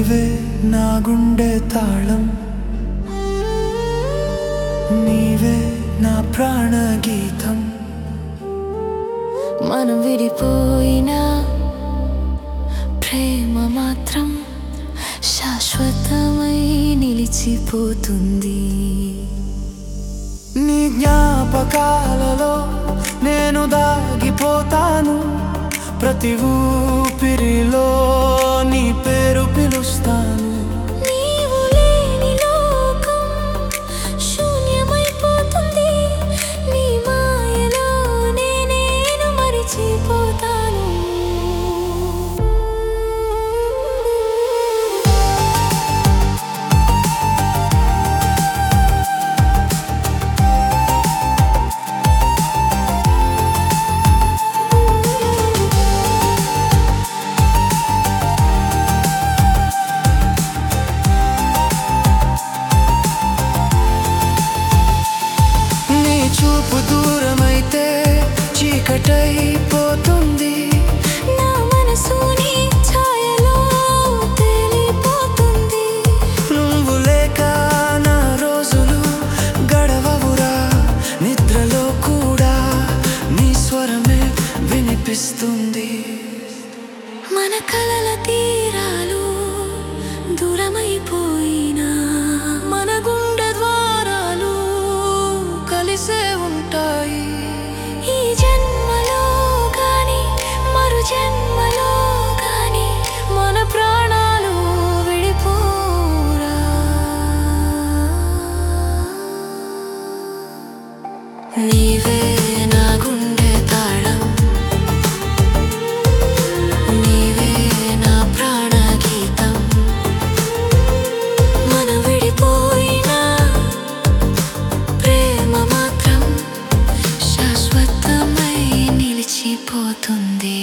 నా గుండె తాళం. నీవే నా ప్రాణ గీతం మనం విడిపోయినా ప్రేమ మాత్రం శాశ్వతమై నిలిచిపోతుంది. నీ జ్ఞాపకాలలో నేను దాగిపోతాను. ప్రతి ఊపిరిలో నా మనసు తేలిపోతుంది. రోజులు గడవవురా నిద్రలో కూడా స్వరమే వినిపిస్తుంది. మన కలల తీరాలు దూరమైపో నీవే గుండె తాళం. నీవే ప్రాణ గీతం మన ప్రేమ మాత్రం శాశ్వతమై నిలిచిపోతుంది.